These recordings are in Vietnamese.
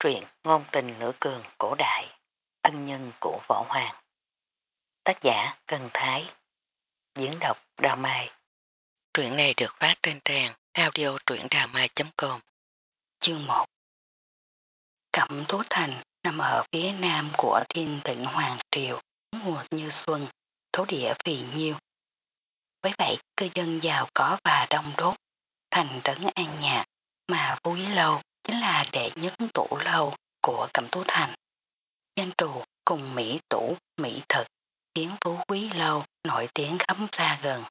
Truyện ngôn tình nửa cường cổ đại, ân nhân của võ hoàng. Tác giả Cần Thái, diễn đọc Đào Mai. Truyện này được phát trên trang audio truyệnđàmai.com Chương 1 Cẩm Tố Thành nằm ở phía nam của thiên tịnh Hoàng Triều, mùa như xuân, thổ địa phì nhiêu. Với vậy, cư dân giàu có và đông đốt, thành trấn an nhạc, mà vui lâu chính là đệ nhất tủ lâu của Cẩm Tú Thành. Danh trù cùng Mỹ tủ, Mỹ thực, tiếng phú quý lâu nổi tiếng khắp xa gần.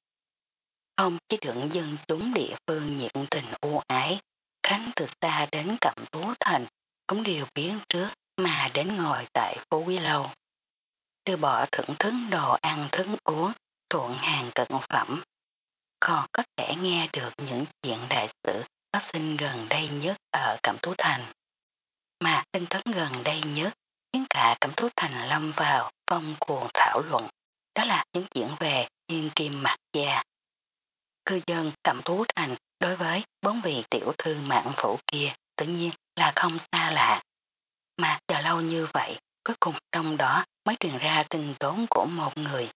Không chỉ được dân chúng địa phương nhiệt tình u ái, khánh từ xa đến Cẩm Tú Thành cũng đều biến trước mà đến ngồi tại phú quý lâu. Đưa bỏ thưởng thức đồ ăn thức uống, thuận hàng cận phẩm. Còn có thể nghe được những chuyện đại sự phát sinh gần đây nhất ở Cẩm Tú Thành. Mà tin tức gần đây nhất khiến cả Cẩm Tú Thành lâm vào phong cuồng thảo luận. Đó là những chuyện về thiên kim mặt gia. Cư dân Cẩm Tú Thành đối với bốn vị tiểu thư mạng phủ kia tự nhiên là không xa lạ. Mà chờ lâu như vậy, cuối cùng trong đó mới truyền ra tin tốn của một người.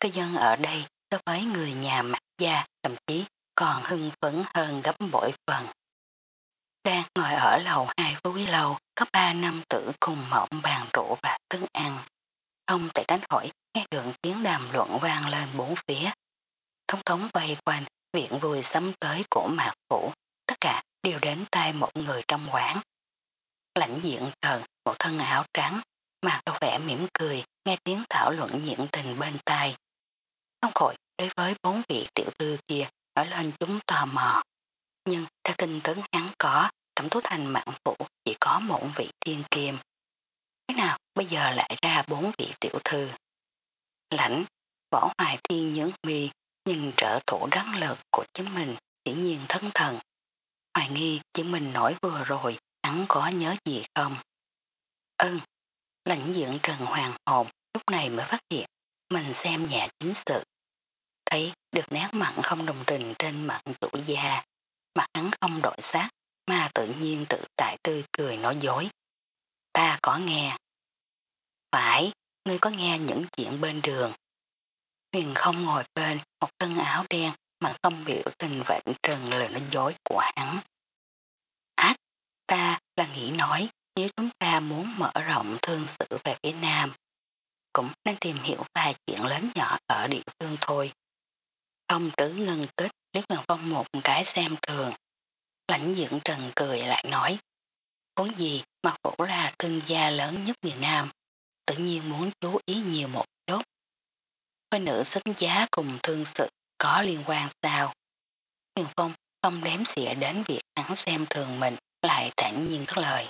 Cư dân ở đây đối với người nhà mặt gia thậm chí còn hưng phấn hơn gấp bội phần. Đang ngồi ở lầu hai phú quý lâu, có ba nam tử cùng mộng bàn rượu và thức ăn. Ông tại đánh hỏi nghe được tiếng đàm luận vang lên bốn phía. Thống thống vây quanh viện vui sắm tới của mạc phủ, tất cả đều đến tay một người trong quán. Lãnh diện thần, một thân áo trắng, mặt đầu vẻ mỉm cười, nghe tiếng thảo luận nhiện tình bên tai. Không khỏi đối với bốn vị tiểu thư kia ở lên chúng tò mò. Nhưng theo tin tấn hắn có, Cẩm Tú Thành mạng phủ chỉ có một vị thiên kim. Thế nào bây giờ lại ra bốn vị tiểu thư? Lãnh, võ hoài thiên nhướng mi, nhìn trợ thủ đắng lực của chính mình, dĩ nhiên thân thần. Hoài nghi chính mình nổi vừa rồi, hắn có nhớ gì không? Ơn, lãnh diện Trần Hoàng Hồn lúc này mới phát hiện mình xem nhà chính sự. Thấy được nét mặn không đồng tình trên mặt tuổi già mặt hắn không đổi sát, mà tự nhiên tự tại tươi cười nói dối. Ta có nghe. Phải, ngươi có nghe những chuyện bên đường. Huyền không ngồi bên một thân áo đen mà không biểu tình vệnh trần lời nói dối của hắn. Ách, ta là nghĩ nói nếu chúng ta muốn mở rộng thương sự về phía Nam, cũng nên tìm hiểu vài chuyện lớn nhỏ ở địa phương thôi ông tử ngân kích liếc Hoàng Phong một cái xem thường. Lãnh dưỡng trần cười lại nói. Vốn gì mặt phủ là thương gia lớn nhất miền Nam. Tự nhiên muốn chú ý nhiều một chút. Với nữ sức giá cùng thương sự có liên quan sao. Huyền Phong không đếm xỉa đến việc hắn xem thường mình lại thản nhiên các lời.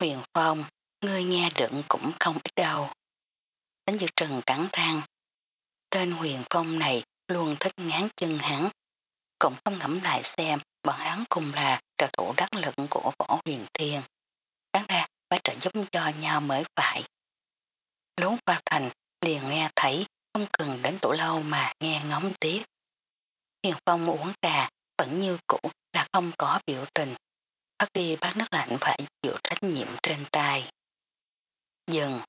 Huyền Phong, ngươi nghe đựng cũng không ít đâu. Đánh dược trần cắn răng. Tên Huyền Phong này luôn thích ngán chân hắn. Cũng không ngẫm lại xem bọn hắn cùng là trợ thủ đắc lực của võ huyền thiên. Đáng ra phải trợ giúp cho nhau mới phải. Lúc vào thành liền nghe thấy không cần đến tủ lâu mà nghe ngóng tiếc. Hiền Phong uống trà vẫn như cũ là không có biểu tình. Bắt đi bác nước lạnh phải chịu trách nhiệm trên tay. Dừng,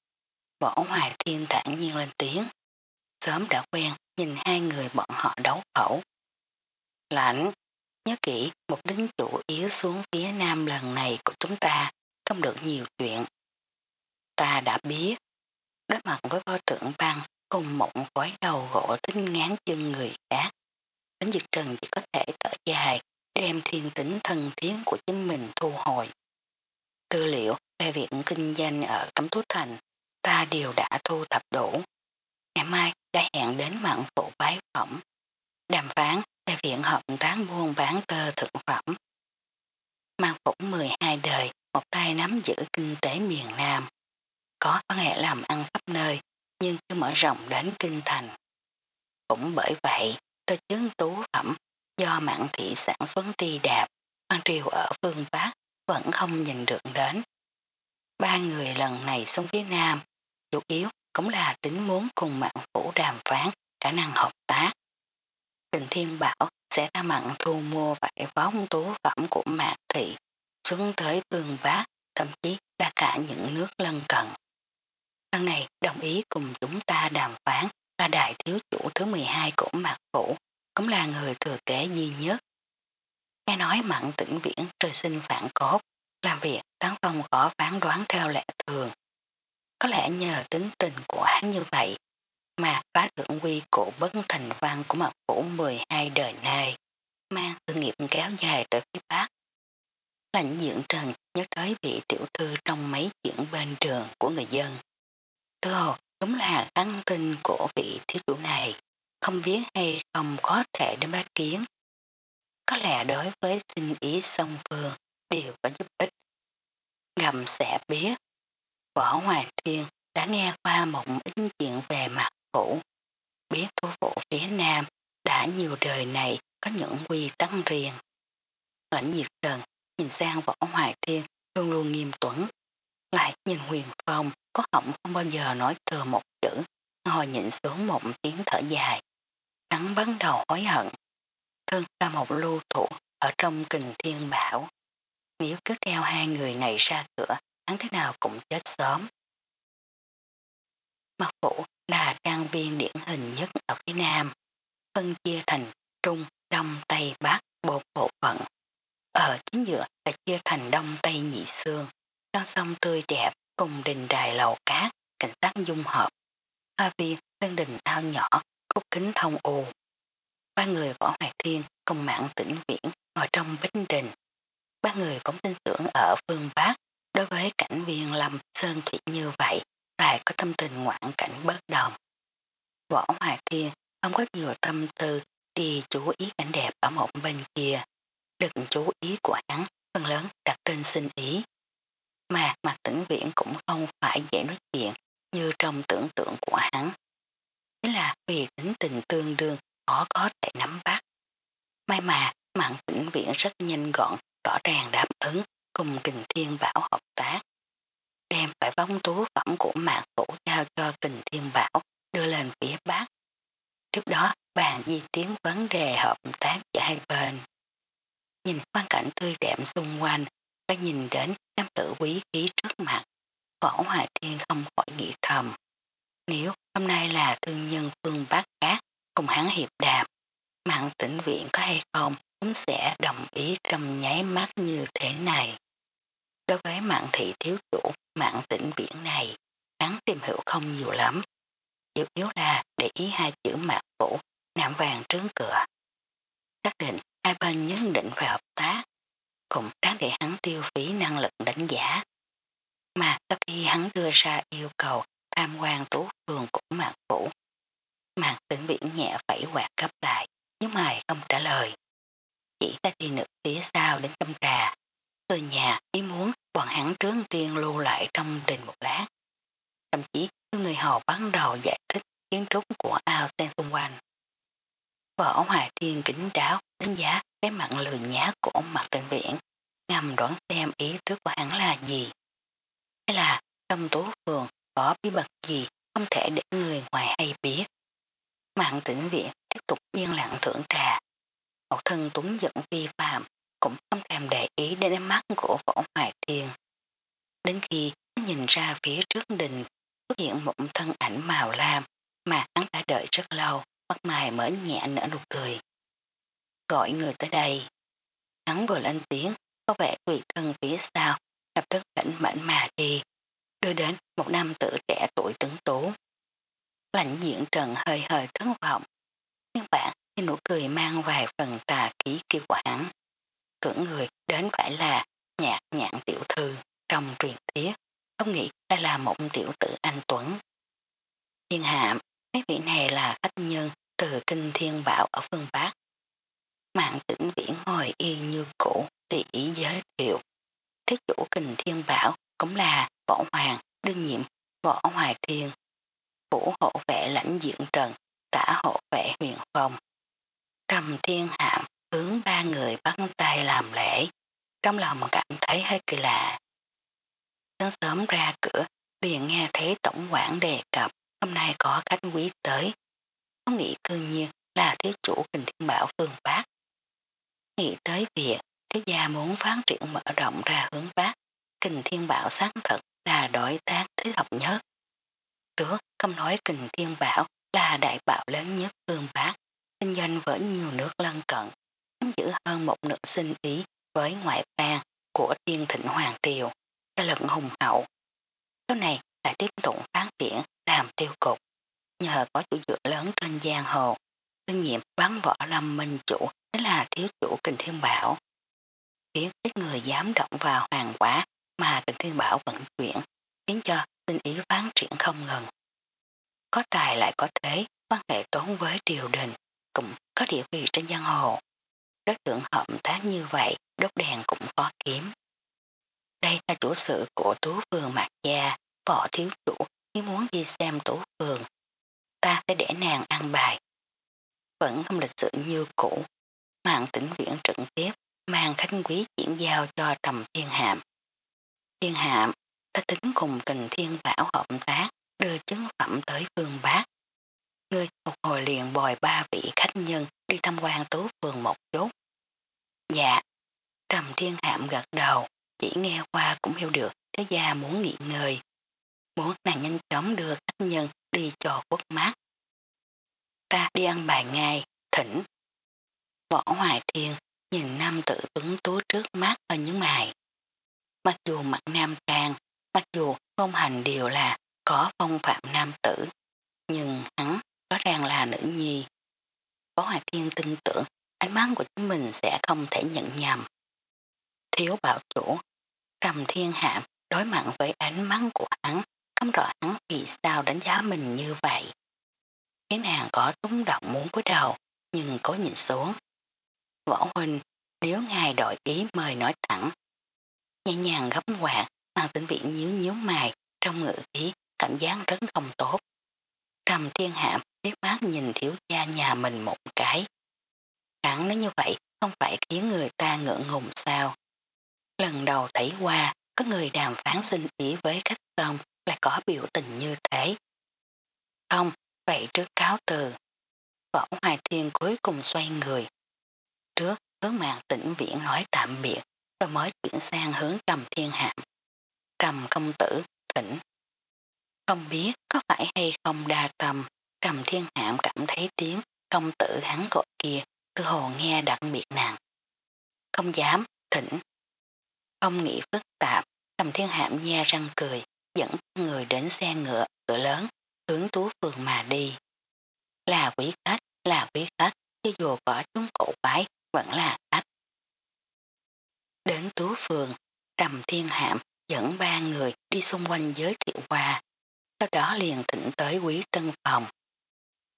võ hoài thiên thản nhiên lên tiếng. Sớm đã quen nhìn hai người bọn họ đấu khẩu. Lãnh, nhớ kỹ mục đích chủ yếu xuống phía nam lần này của chúng ta không được nhiều chuyện. Ta đã biết, đối mặt với vô tượng băng cùng mộng khói đầu gỗ tính ngán chân người khác. Đến dịch trần chỉ có thể thở dài đem thiên tính thân thiến của chính mình thu hồi. Tư liệu về việc kinh doanh ở Cấm Thú Thành ta đều đã thu thập đủ. Ngày mai đã hẹn đến mạng phụ bái phẩm. Đàm phán về viện hợp tác buôn bán cơ thực phẩm. Mang phủ 12 đời, một tay nắm giữ kinh tế miền Nam. Có quan hệ làm ăn khắp nơi, nhưng chưa mở rộng đến kinh thành. Cũng bởi vậy, tơ chứng tú phẩm do mạng thị sản xuất ti đạp, quan triều ở phương Bắc vẫn không nhìn được đến. Ba người lần này xuống phía Nam, chủ yếu cũng là tính muốn cùng mạng phủ đàm phán khả năng hợp tác. Tình thiên bảo sẽ ra mặn thu mua vải vóng tú phẩm của mạc thị, xuống tới phương bác, thậm chí là cả những nước lân cận. Lần này đồng ý cùng chúng ta đàm phán là đại thiếu chủ thứ 12 của Mạc Phủ, cũng là người thừa kế duy nhất. Nghe nói mặn tỉnh viễn trời sinh phản cốt, làm việc tán phong khó phán đoán theo lẽ thường. Có lẽ nhờ tính tình của hắn như vậy mà phá thượng quy cổ bất thành văn của mặt phủ 12 đời nay, mang sự nghiệp kéo dài tới phía Bắc. Lãnh dưỡng trần nhớ tới vị tiểu thư trong mấy chuyện bên đường của người dân. Tư hồ đúng là ăn tin của vị thiếu chủ này, không biết hay không có thể đến bác kiến. Có lẽ đối với sinh ý song phương đều có giúp ích. Gầm sẽ biết, võ hoài thiên đã nghe qua một ít chuyện về mặt phủ, biết thủ phủ phía Nam đã nhiều đời này có những quy tắc riêng. Lãnh nhiệt trần nhìn sang võ hoài thiên luôn luôn nghiêm tuấn, lại nhìn huyền phong có hỏng không bao giờ nói thừa một chữ, ngồi nhịn xuống một tiếng thở dài. Hắn bắt đầu hối hận. Thân là một lưu thủ ở trong kình thiên bảo. Nếu cứ theo hai người này ra cửa, hắn thế nào cũng chết sớm. Mặt phủ là trang viên điển hình nhất ở phía Nam, phân chia thành Trung, Đông, Tây, Bắc, bốn bộ phận. Ở chính giữa là chia thành Đông, Tây, Nhị Sương, non sông tươi đẹp cùng đình đài lầu cát, cảnh sát dung hợp. Hoa viên, lên đình ao nhỏ, cúc kính thông u. Ba người võ hoạt thiên cùng mạng tỉnh viễn ngồi trong bích đình. Ba người phóng tin tưởng ở phương Bắc đối với cảnh viên lâm sơn thủy như vậy lại có tâm tình ngoạn cảnh bất đồng. Võ Hòa Thiên không có nhiều tâm tư đi chú ý cảnh đẹp ở một bên kia. Đừng chú ý của hắn phần lớn đặt trên sinh ý. Mà mặt tỉnh viễn cũng không phải dễ nói chuyện như trong tưởng tượng của hắn. Thế là vì tính tình tương đương khó có thể nắm bắt. May mà mạng tỉnh viện rất nhanh gọn, rõ ràng đáp ứng cùng kình thiên bảo hợp tác đem phải vong tú phẩm của mạng phủ giao cho kình thiên bảo đưa lên phía bắc. Tiếp đó bàn di tiến vấn đề hợp tác giữa hai bên. Nhìn quan cảnh tươi đẹp xung quanh và nhìn đến nam tử quý khí trước mặt, võ hòa thiên không khỏi nghĩ thầm. Nếu hôm nay là thương nhân phương bắc khác cùng hắn hiệp đạp, mạng tỉnh viện có hay không cũng sẽ đồng ý trong nháy mắt như thế này. Đối với mạng thị thiếu chủ mạng tỉnh biển này, hắn tìm hiểu không nhiều lắm. Chủ yếu là để ý hai chữ mạng phủ, nạm vàng trướng cửa. Xác định hai bên nhất định phải hợp tác, cũng đáng để hắn tiêu phí năng lực đánh giá. Mà sau khi hắn đưa ra yêu cầu tham quan tú phường của mạng phủ, mạng tỉnh biển nhẹ phải quạt cấp lại, nhưng mày không trả lời. Chỉ ta đi nữ phía sau đến châm trà, từ nhà ý muốn bọn hắn trướng tiên lưu lại trong đình một lát. Thậm chí người hầu bắt đầu giải thích kiến trúc của ao sen xung quanh. Vợ ông Hải Thiên kính đáo đánh giá cái mặn lười nhá của ông mặt trên biển, ngầm đoán xem ý thức của hắn là gì. Hay là trong tố phường có bí mật gì không thể để người ngoài hay biết. Mạng tỉnh viện tiếp tục yên lặng thưởng trà. Một thân tuấn dẫn vi phạm cũng không thèm để ý đến ánh mắt của võ hoài thiên. Đến khi nhìn ra phía trước đình xuất hiện một thân ảnh màu lam mà hắn đã đợi rất lâu, mắt mày mở nhẹ nở nụ cười. Gọi người tới đây. Hắn vừa lên tiếng, có vẻ tùy thân phía sau, lập tức lãnh mệnh mà đi, đưa đến một nam tử trẻ tuổi tướng tú. Lãnh diện trần hơi hơi thất vọng, nhưng bạn như nụ cười mang vài phần tà khí kêu của hắn tưởng người đến phải là nhạc nhạn tiểu thư trong truyền tiết, không nghĩ đây là một tiểu tử anh Tuấn. Thiên hạm, mấy vị này là khách nhân từ kinh thiên bảo ở phương Bắc. Mạng tỉnh viễn ngồi y như cũ tỉ giới thiệu. Thế chủ kinh thiên bảo cũng là võ hoàng, đương nhiệm, võ hoài thiên. Phủ hộ vệ lãnh diện trần, tả hộ vệ huyền phong. Trầm thiên hạm hướng ba người bắt tay làm lễ, trong lòng cảm thấy hơi kỳ lạ. Sáng sớm ra cửa, liền nghe thấy tổng quản đề cập hôm nay có khách quý tới. Không nghĩ cư nhiên là thiếu chủ kinh thiên bảo phương Bắc. Nghĩ tới việc Thiếu gia muốn phát triển mở rộng ra hướng Bắc, kình thiên bảo sáng thật là đối tác thích hợp nhất. Trước không nói kình thiên bảo là đại bảo lớn nhất phương Bắc, kinh doanh với nhiều nước lân cận, nắm giữ hơn một nửa sinh ý với ngoại bang của thiên thịnh Hoàng Triều, cho lực hùng hậu. Sau này lại tiếp tục phát triển làm tiêu cục, nhờ có chủ dựa lớn trên giang hồ, đương nhiệm bắn võ lâm minh chủ chính là thiếu chủ kinh thiên bảo. Khiến ít người dám động vào hoàng quả mà kinh thiên bảo vận chuyển, khiến cho sinh ý phát triển không ngừng. Có tài lại có thế, quan hệ tốn với triều đình, cũng có địa vị trên giang hồ. Đối tượng hợp tác như vậy, đốt đèn cũng có kiếm. Đây là chủ sự của Tú Phường Mạc Gia, võ thiếu chủ, nếu muốn đi xem Tú Phường. Ta sẽ để nàng ăn bài. Vẫn không lịch sự như cũ. Mạng tỉnh viện trực tiếp, mang khánh quý chuyển giao cho Trầm Thiên Hạm. Thiên Hạm, ta tính cùng tình thiên bảo hợp tác, đưa chứng phẩm tới phương bác. Ngươi một hồi liền bòi ba vị khách nhân đi tham quan Tú Phường một chút. Dạ, Trầm Thiên Hạm gật đầu, chỉ nghe qua cũng hiểu được Thế gia muốn nghỉ ngơi. Muốn nàng nhanh chóng đưa khách nhân đi cho quốc mát. Ta đi ăn bài ngay, thỉnh. Võ Hoài Thiên nhìn nam tử tuấn tú trước mắt ở những mày. Mặc dù mặt nam trang, mặc dù ngôn hành đều là có phong phạm nam tử, nhưng hắn rõ ràng là nữ nhi. Võ Hoài Thiên tin tưởng ánh mắt của chính mình sẽ không thể nhận nhầm. Thiếu bảo chủ, trầm thiên hạm đối mặt với ánh mắt của hắn, không rõ hắn vì sao đánh giá mình như vậy. Cái nàng có túng động muốn cúi đầu, nhưng cố nhìn xuống. Võ huynh, nếu ngài đổi ý mời nói thẳng. Nhẹ nhàng gấp quạt, mang tính viện nhíu nhíu mày, trong ngự khí cảm giác rất không tốt. Trầm thiên hạm liếc mắt nhìn thiếu gia nhà mình một cái. Hắn nói như vậy không phải khiến người ta ngượng ngùng sao. Lần đầu thấy qua, có người đàm phán xin ý với khách xong lại có biểu tình như thế. Không, vậy trước cáo từ. Võ Hoài Thiên cuối cùng xoay người. Trước, hướng mạng tỉnh viễn nói tạm biệt, rồi mới chuyển sang hướng trầm thiên hạm. Trầm công tử, tỉnh. Không biết có phải hay không đa tâm, trầm thiên hạm cảm thấy tiếng công tử hắn gọi kia tư hồ nghe đặc biệt nặng. Không dám, thỉnh. Không nghĩ phức tạp, trầm thiên hạm nha răng cười, dẫn người đến xe ngựa, cửa lớn, hướng tú phường mà đi. Là quý khách, là quý khách, cho dù có chúng cổ quái, vẫn là khách. Đến tú phường, trầm thiên hạm dẫn ba người đi xung quanh giới thiệu qua, sau đó liền thỉnh tới quý tân phòng.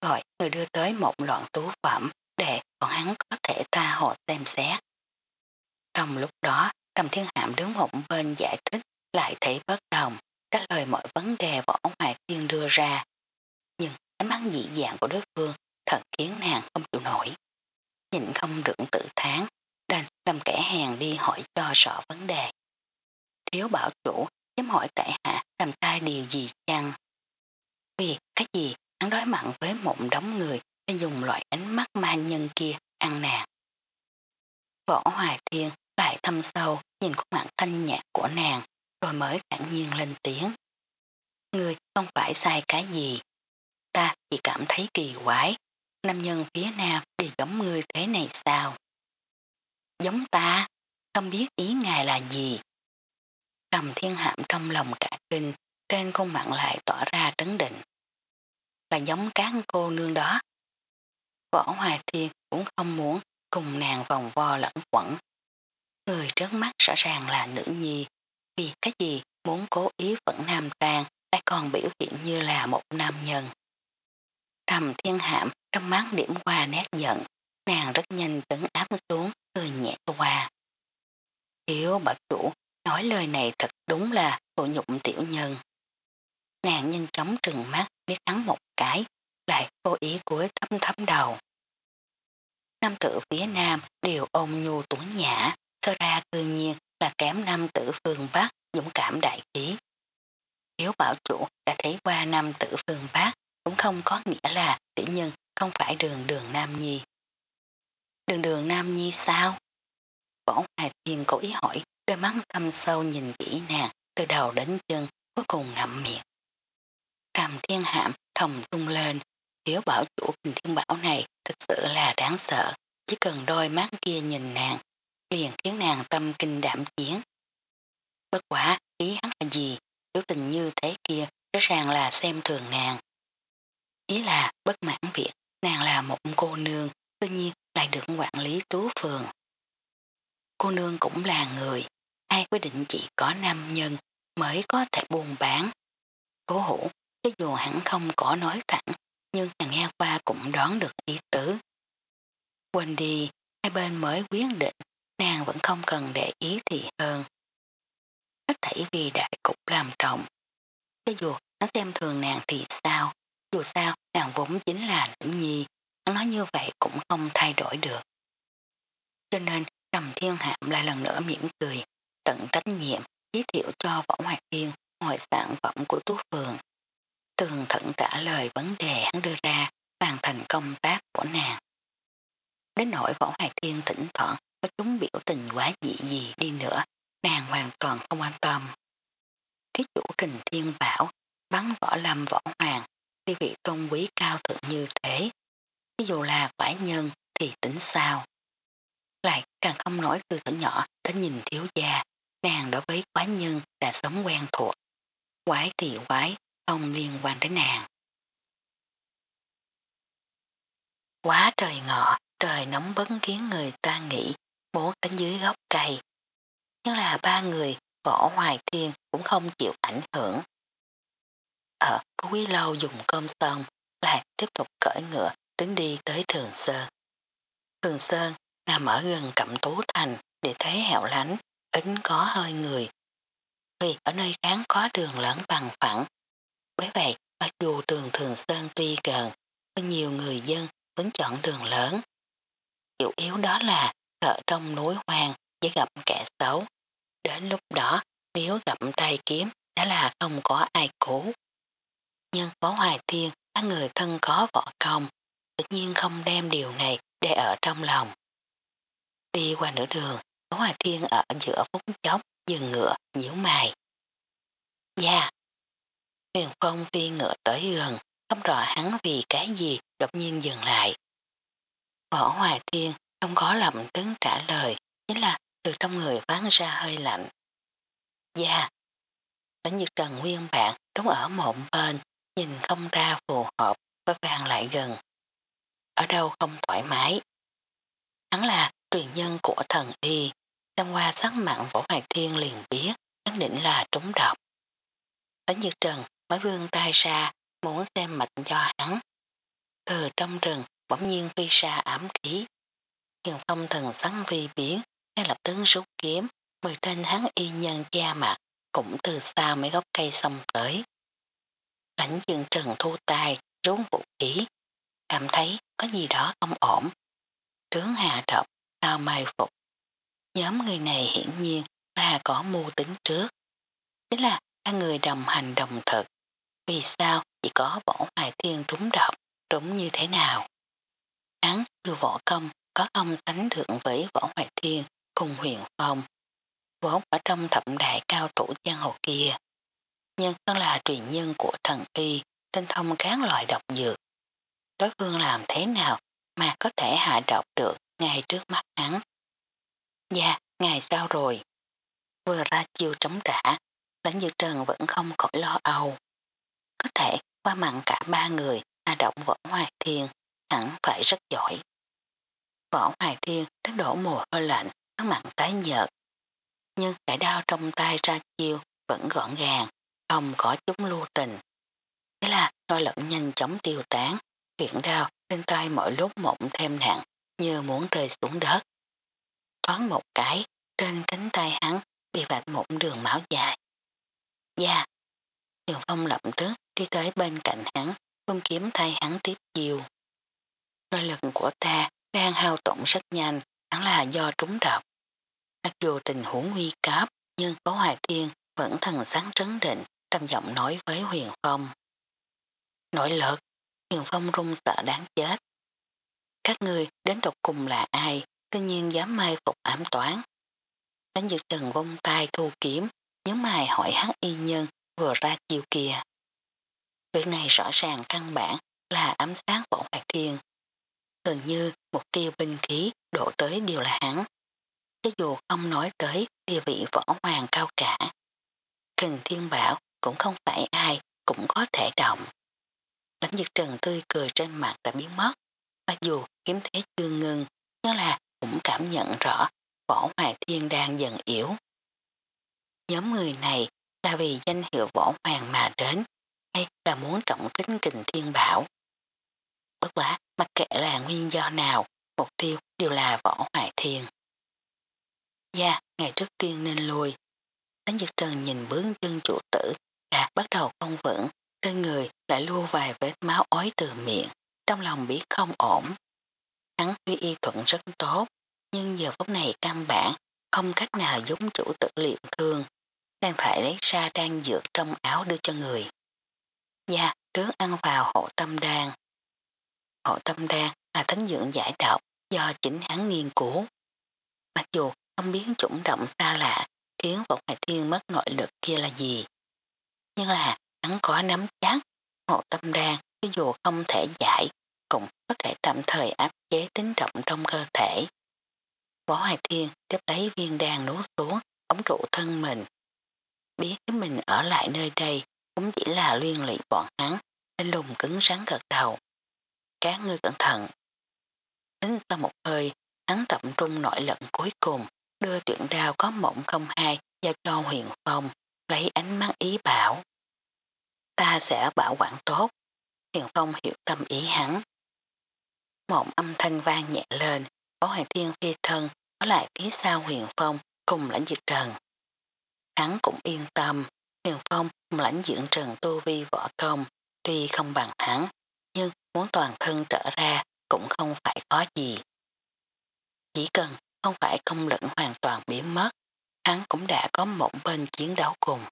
Gọi người đưa tới một loạn tú phẩm để bọn hắn có thể tha hồ xem xét. Trong lúc đó, Trầm Thiên Hạm đứng một bên giải thích lại thấy bất đồng, trả lời mọi vấn đề võ hoài thiên đưa ra. Nhưng ánh mắt dị dạng của đối phương thật khiến nàng không chịu nổi. Nhìn không được tự tháng, đành làm kẻ hàng đi hỏi cho sợ vấn đề. Thiếu bảo chủ, dám hỏi tại hạ làm sai điều gì chăng? Vì cái gì hắn đối mặn với một đống người để dùng loại ánh mắt ma nhân kia ăn nàng. Võ Hoài Thiên lại thâm sâu nhìn khuôn mặt thanh nhạc của nàng rồi mới thản nhiên lên tiếng. Người không phải sai cái gì. Ta chỉ cảm thấy kỳ quái. Nam nhân phía nam đều giống người thế này sao? Giống ta, không biết ý ngài là gì. Cầm thiên hạm trong lòng cả kinh, trên khuôn mặt lại tỏ ra trấn định. Là giống cán cô nương đó. Võ Hoài Thiên cũng không muốn cùng nàng vòng vo lẫn quẩn. Người trước mắt rõ ràng là nữ nhi, vì cái gì muốn cố ý vẫn nam trang lại còn biểu hiện như là một nam nhân. Trầm thiên hạm trong mắt điểm qua nét giận, nàng rất nhanh tấn áp xuống, cười nhẹ qua. Thiếu bảo chủ nói lời này thật đúng là phụ nhụng tiểu nhân. Nàng nhanh chóng trừng mắt liếc hắn một cái, lại cố ý cúi thấm thấm đầu. Nam tử phía nam đều ôm nhu tuấn nhã, sơ ra tự nhiên là kém nam tử phương Bắc dũng cảm đại khí. Hiếu bảo chủ đã thấy qua nam tử phương Bắc cũng không có nghĩa là tiểu nhân không phải đường đường Nam Nhi. Đường đường Nam Nhi sao? võ hoài thiên cố ý hỏi, đôi mắt thâm sâu nhìn kỹ nàng, từ đầu đến chân, cuối cùng ngậm miệng. Trầm thiên hạm thầm trung lên, thiếu bảo chủ bình thiên bảo này thực sự là đáng sợ, chỉ cần đôi mắt kia nhìn nàng, liền khiến nàng tâm kinh đảm chiến. Bất quả, ý hắn là gì, tiểu tình như thế kia rõ ràng là xem thường nàng. Ý là bất mãn việc nàng là một cô nương, tự nhiên lại được quản lý tú phường. Cô nương cũng là người, ai quyết định chỉ có nam nhân mới có thể buôn bán. Cố hữu, cho dù hẳn không có nói thẳng, nhưng nàng nghe qua cũng đoán được ý tứ. Quên đi, hai bên mới quyết định, nàng vẫn không cần để ý thì hơn. Hết thảy vì đại cục làm trọng. Cho dù hắn xem thường nàng thì sao, dù sao nàng vốn chính là nữ nhi, hắn nói như vậy cũng không thay đổi được. Cho nên Trầm Thiên Hạm lại lần nữa mỉm cười, tận trách nhiệm, giới thiệu cho Võ Hoạt Thiên mọi sản phẩm của Tú Phường. Tường thận trả lời vấn đề hắn đưa ra, hoàn thành công tác của nàng. Đến nỗi Võ Hoạt Thiên thỉnh thoảng có chúng biểu tình quá dị gì đi nữa, nàng hoàn toàn không quan tâm. Thiết chủ kình thiên bảo, bắn võ lâm võ hoàng, địa vị tôn quý cao thượng như thế. Ví dụ là quả nhân thì tính sao? Lại càng không nói từ thở nhỏ đến nhìn thiếu gia, nàng đối với quái nhân đã sống quen thuộc. Quái thì quái, không liên quan đến nàng. Quá trời ngọ, trời nóng bấn khiến người ta nghĩ muốn đến dưới gốc cây. Nhưng là ba người, võ hoài thiên cũng không chịu ảnh hưởng. Ờ, ở quý lâu dùng cơm xong, lại tiếp tục cởi ngựa tính đi tới Thường Sơn. Thường Sơn nằm ở gần Cẩm Tú Thành để thấy hẻo lánh, ít có hơi người. Vì ở nơi kháng có đường lớn bằng phẳng. Bởi vậy, mặc dù tường Thường Sơn tuy gần, có nhiều người dân vẫn chọn đường lớn. Chủ yếu đó là ở trong núi hoang dễ gặp kẻ xấu. Đến lúc đó, nếu gặp tay kiếm đã là không có ai cứu. Nhưng Phó Hoài Thiên, các người thân có võ công, tự nhiên không đem điều này để ở trong lòng. Đi qua nửa đường, Phó Hoài Thiên ở giữa phút chốc, dừng ngựa, nhíu mày. Dạ! Huyền Phong phi ngựa tới gần, không rõ hắn vì cái gì đột nhiên dừng lại. Võ Hoài Thiên không có lầm tướng trả lời, chính là từ trong người ván ra hơi lạnh. Dạ! Lãnh Nhật Trần nguyên bản đúng ở một bên, nhìn không ra phù hợp, với vàng lại gần. Ở đâu không thoải mái. Hắn là truyền nhân của thần y, xem qua sắc mặn võ hoài thiên liền biết, nhất định là trúng độc. Ở như Trần mới vương tay ra, muốn xem mạch cho hắn. Từ trong rừng bỗng nhiên phi xa ám khí. Hiền phong thần sắn vi biến, ngay lập tướng rút kiếm, mười tên hắn y nhân che mặt, cũng từ xa mấy gốc cây xong tới. Lãnh dương trần thu tay, rốn vũ khí, cảm thấy có gì đó không ổn. Trướng hạ độc, sao mai phục. Nhóm người này hiển nhiên là có mưu tính trước. Chính là hai người đồng hành đồng thực. Vì sao chỉ có võ hoài thiên trúng độc, trúng như thế nào? Hắn từ võ công có ông sánh thượng với võ hoài thiên cùng huyền phong. Vốn ở trong thập đại cao thủ giang hồ kia. Nhưng đó là truyền nhân của thần y, tinh thông các loại độc dược. Đối phương làm thế nào mà có thể hạ độc được ngay trước mắt hắn? Dạ, ngày sao rồi? Vừa ra chiêu trống trả, lãnh dự trần vẫn không khỏi lo âu. Có thể qua mặn cả ba người a động võ hoài thiên hẳn phải rất giỏi. Võ hoài thiên đã đổ mùa hơi lạnh, các mặn tái nhợt. Nhưng đại đao trong tay ra chiêu vẫn gọn gàng, không có chúng lưu tình. Thế là nôi lẫn nhanh chóng tiêu tán, chuyển đao trên tay mỗi lúc mộng thêm nặng như muốn rơi xuống đất. Thoáng một cái, trên cánh tay hắn bị vạch một đường máu dài. Dạ! Trường Phong lập tức đi tới bên cạnh hắn, không kiếm tay hắn tiếp chiều. Nội lực của ta đang hao tổn rất nhanh, hắn là do trúng độc. Mặc dù tình huống nguy cấp, nhưng có hoài thiên vẫn thần sáng trấn định, trầm giọng nói với Huyền Phong. Nội lực, Huyền Phong run sợ đáng chết. Các người đến tục cùng là ai, tự nhiên dám mai phục ám toán, đánh dược trần vông tay thu kiếm, nhớ mài hỏi hắn y nhân vừa ra chiều kia. Việc này rõ ràng căn bản là ám sát võ hoài thiên. Gần như mục tiêu binh khí đổ tới đều là hắn. Chứ dù không nói tới địa vị võ hoàng cao cả. Kình thiên bảo cũng không phải ai cũng có thể động. Lãnh dược trần tươi cười trên mặt đã biến mất. Mặc dù kiếm thế chưa ngừng nhưng là cũng cảm nhận rõ võ hoàng thiên đang dần yếu. Nhóm người này là vì danh hiệu võ hoàng mà đến, hay là muốn trọng kính kình thiên bảo. Bất quá, mặc kệ là nguyên do nào, mục tiêu đều là võ hoài thiên. Dạ, ngày trước tiên nên lùi. Đánh dược trần nhìn bướng chân chủ tử, đã bắt đầu không vững, trên người lại lưu vài vết máu ói từ miệng, trong lòng biết không ổn. Hắn huy y thuận rất tốt, nhưng giờ phút này căn bản không cách nào giống chủ tự luyện thương, đang phải lấy ra đang dược trong áo đưa cho người. Dạ, trước ăn vào hộ tâm đan. Hộ tâm đan là thánh dưỡng giải độc do chính hắn nghiên cứu. Mặc dù không biết chủng động xa lạ khiến phật Hải Thiên mất nội lực kia là gì. Nhưng là hắn có nắm chắc hộ tâm đan cho dù không thể giải cũng có thể tạm thời áp chế tính trọng trong cơ thể. Võ Hoài Thiên tiếp lấy viên đàn nuốt xuống, ống trụ thân mình. Biết mình ở lại nơi đây cũng chỉ là liên lụy bọn hắn, nên lùng cứng rắn gật đầu. Các ngươi cẩn thận. Đến sau một hơi, hắn tập trung nội lận cuối cùng, đưa truyện đao có mộng không hai giao cho huyền phong, lấy ánh mắt ý bảo. Ta sẽ bảo quản tốt. Huyền phong hiểu tâm ý hắn. Một âm thanh vang nhẹ lên, Võ Hoàng Thiên phi thân ở lại phía sau huyền phong cùng lãnh diệt trần. Hắn cũng yên tâm, huyền phong cùng lãnh dưỡng trần tu vi võ công, tuy không bằng hắn, nhưng muốn toàn thân trở ra cũng không phải khó gì. Chỉ cần không phải công lẫn hoàn toàn biến mất, hắn cũng đã có một bên chiến đấu cùng.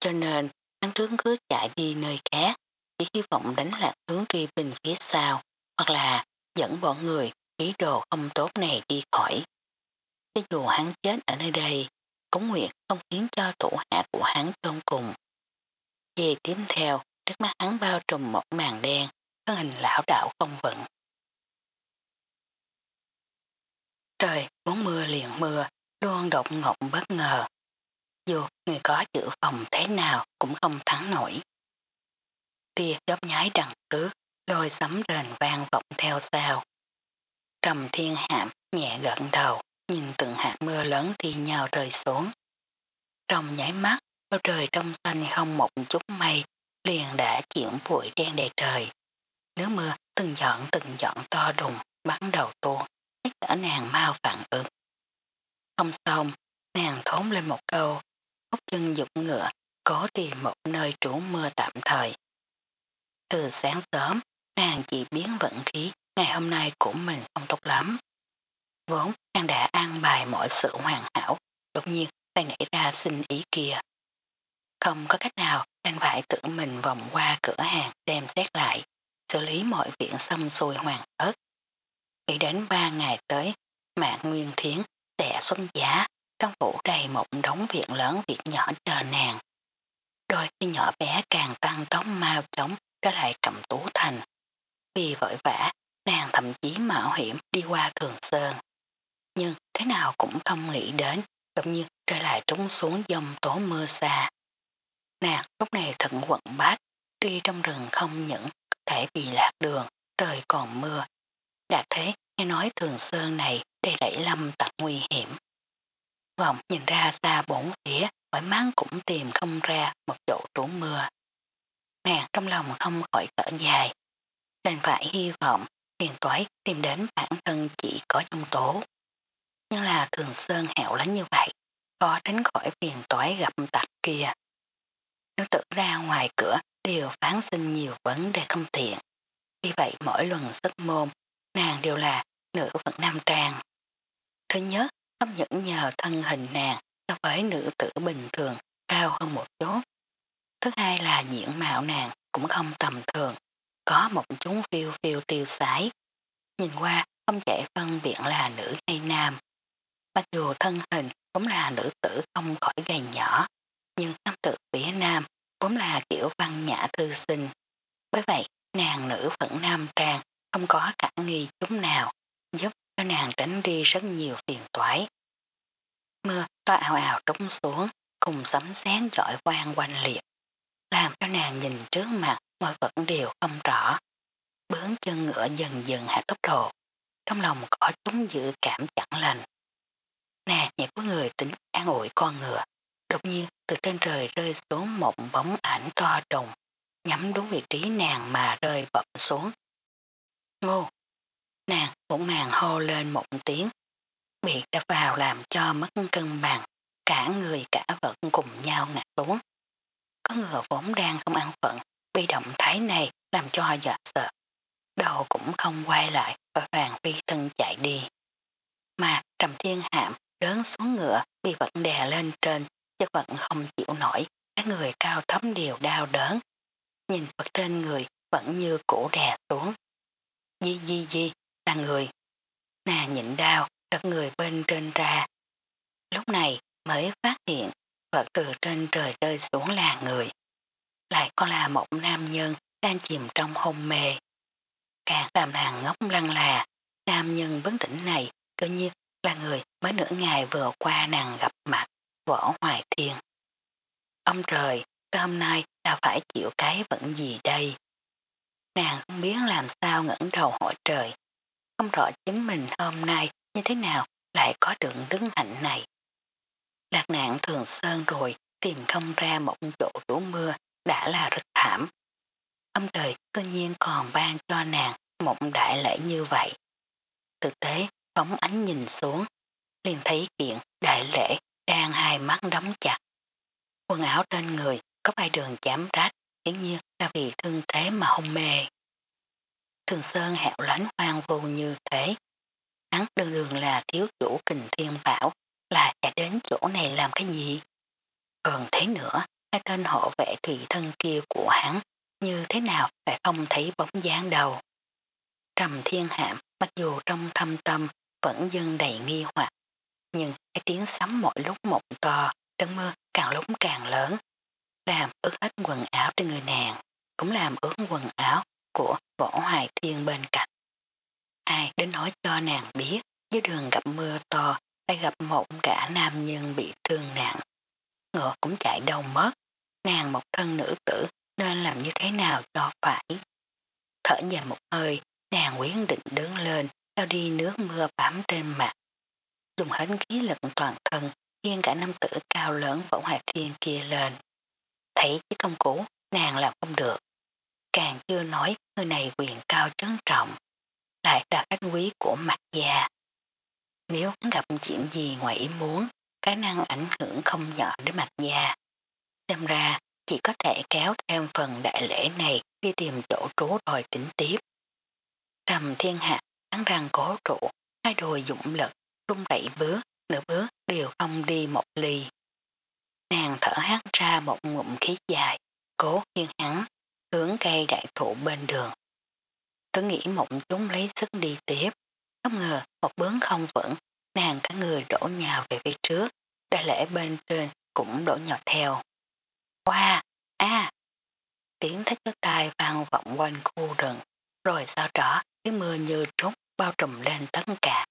Cho nên, hắn trướng cứ chạy đi nơi khác, chỉ hy vọng đánh lạc hướng truy bình phía sau, hoặc là dẫn bọn người ý đồ không tốt này đi khỏi. Cho dù hắn chết ở nơi đây, cũng nguyện không khiến cho thủ hạ của hắn chôn cùng. Về tiếp theo, trước mắt hắn bao trùm một màn đen, thân hình lão đạo không vững. Trời muốn mưa liền mưa, luôn đột ngột bất ngờ. Dù người có chữ phòng thế nào cũng không thắng nổi. Tia chóp nhái đằng trước, đôi sấm rền vang vọng theo sao. Trầm thiên hạm nhẹ gận đầu, nhìn từng hạt mưa lớn thi nhau rơi xuống. Trong nháy mắt, bầu trời trong xanh không một chút mây, liền đã chuyển bụi đen đầy trời. Nước mưa từng giọt từng giọt to đùng, bắn đầu tuôn, hết cả nàng mau phản ứng. Không xong, nàng thốn lên một câu, hút chân dục ngựa, cố tìm một nơi trú mưa tạm thời. Từ sáng sớm, nàng chỉ biến vận khí ngày hôm nay của mình không tốt lắm. Vốn nàng đã an bài mọi sự hoàn hảo, đột nhiên tay nảy ra xin ý kia. Không có cách nào đành phải tự mình vòng qua cửa hàng xem xét lại, xử lý mọi việc xong xuôi hoàn tất. Nghĩ đến ba ngày tới, mạng nguyên thiến sẽ xuất giá, trong phủ đầy một đống việc lớn việc nhỏ chờ nàng. Đôi khi nhỏ bé càng tăng tốc mau chóng trở lại cầm tú thành. Vì vội vã, nàng thậm chí mạo hiểm đi qua thường sơn. Nhưng thế nào cũng không nghĩ đến, đột nhiên trở lại trúng xuống dòng tố mưa xa. Nàng lúc này thận quận bát, đi trong rừng không những có thể bị lạc đường, trời còn mưa. Đã thế, nghe nói thường sơn này đầy đẩy lâm tặc nguy hiểm. Vọng nhìn ra xa bốn phía, mỏi mắn cũng tìm không ra một chỗ trú mưa. Nàng trong lòng không khỏi thở dài, đành phải hy vọng phiền toái tìm đến bản thân chỉ có trong tố. Nhưng là thường sơn hẹo lánh như vậy, khó tránh khỏi phiền toái gặp tặc kia. Nếu tự ra ngoài cửa đều phán sinh nhiều vấn đề không thiện. Vì vậy mỗi lần xuất môn, nàng đều là nữ phận nam trang. Thứ nhất, không những nhờ thân hình nàng so với nữ tử bình thường cao hơn một chút. Thứ hai là diễn mạo nàng cũng không tầm thường, có một chúng phiêu phiêu tiêu sái. Nhìn qua không thể phân biệt là nữ hay nam. Mặc dù thân hình cũng là nữ tử không khỏi gầy nhỏ, nhưng nam tử phía nam vốn là kiểu văn nhã thư sinh. Bởi vậy, nàng nữ phận nam trang, không có cả nghi chúng nào, giúp cho nàng tránh đi rất nhiều phiền toái. Mưa to ảo ảo trống xuống, cùng sấm sáng dọi quang quanh liệt, làm cho nàng nhìn trước mặt mọi vật đều không rõ. Bướng chân ngựa dần dần hạ tốc độ, trong lòng có chúng dự cảm chẳng lành. Nè nhẹ của người tính an ủi con ngựa, đột nhiên từ trên trời rơi xuống một bóng ảnh to trùng, nhắm đúng vị trí nàng mà rơi bậm xuống. Ngô! Nàng bỗng màng hô lên một tiếng, bị đập vào làm cho mất cân bằng, cả người cả vật cùng nhau ngã xuống. Có ngựa vốn đang không ăn phận, bị động thái này làm cho dọa sợ. Đầu cũng không quay lại và vàng phi thân chạy đi. Mà trầm thiên hạm đớn xuống ngựa bị vật đè lên trên, chất vẫn không chịu nổi, các người cao thấm đều đau đớn. Nhìn vật trên người vẫn như cũ đè xuống. Di di di, là người. Nàng nhịn đau, đặt người bên trên ra. Lúc này mới phát hiện vật từ trên trời rơi xuống là người. Lại còn là một nam nhân đang chìm trong hôn mê. Càng làm nàng ngốc lăng là, nam nhân vấn tỉnh này cơ nhiên là người mới nửa ngày vừa qua nàng gặp mặt, võ hoài thiên. Ông trời, tới hôm nay ta phải chịu cái vẫn gì đây? Nàng không biết làm sao ngẩng đầu hỏi trời. Không rõ chính mình hôm nay như thế nào lại có được đứng hạnh này. Lạc nạn thường sơn rồi tìm không ra một chỗ trú mưa đã là rất thảm. Ông trời tự nhiên còn ban cho nàng một đại lễ như vậy. Thực tế, phóng ánh nhìn xuống, liền thấy kiện đại lễ đang hai mắt đóng chặt. Quần áo trên người có vài đường chám rách, hiển nhiên là vì thương thế mà hôn mê. Thường Sơn hẹo lánh hoang vô như thế. Hắn đường đường là thiếu chủ kình thiên bảo, là chạy đến chỗ này làm cái gì? Còn thế nữa, hai tên hộ vệ thủy thân kia của hắn như thế nào lại không thấy bóng dáng đầu. Trầm thiên hạm mặc dù trong thâm tâm vẫn dâng đầy nghi hoặc, nhưng cái tiếng sấm mỗi lúc một to, đấng mưa càng lúc càng lớn, làm ướt hết quần áo trên người nàng, cũng làm ướt quần áo của võ hoài thiên bên cạnh. Ai đến nói cho nàng biết, dưới đường gặp mưa to, lại gặp một gã nam nhân bị thương nặng. Ngựa cũng chạy đâu mất, nàng một thân nữ tử nên làm như thế nào cho phải. Thở dài một hơi, nàng quyến định đứng lên, lao đi nước mưa bám trên mặt. Dùng hết khí lực toàn thân, khiên cả nam tử cao lớn võ hoài thiên kia lên. Thấy chiếc công cũ, nàng làm không được. Càng chưa nói người này quyền cao chấn trọng, lại là khách quý của mặt già. Nếu gặp chuyện gì ngoài ý muốn, khả năng ảnh hưởng không nhỏ đến mặt già. Xem ra, chỉ có thể kéo thêm phần đại lễ này đi tìm chỗ trú rồi tính tiếp. Trầm thiên hạ, hắn răng cố trụ, hai đùi dũng lực, rung đẩy bước, nửa bước đều không đi một ly. Nàng thở hát ra một ngụm khí dài, cố khiên hắn, hướng cây đại thụ bên đường. Tớ nghĩ mộng chúng lấy sức đi tiếp, không ngờ một bướng không vững, nàng cả người đổ nhào về phía trước, đại lễ bên trên cũng đổ nhào theo. Hoa, a Tiếng thách cho tai vang vọng quanh khu rừng, rồi sau đó tiếng mưa như trút bao trùm lên tất cả.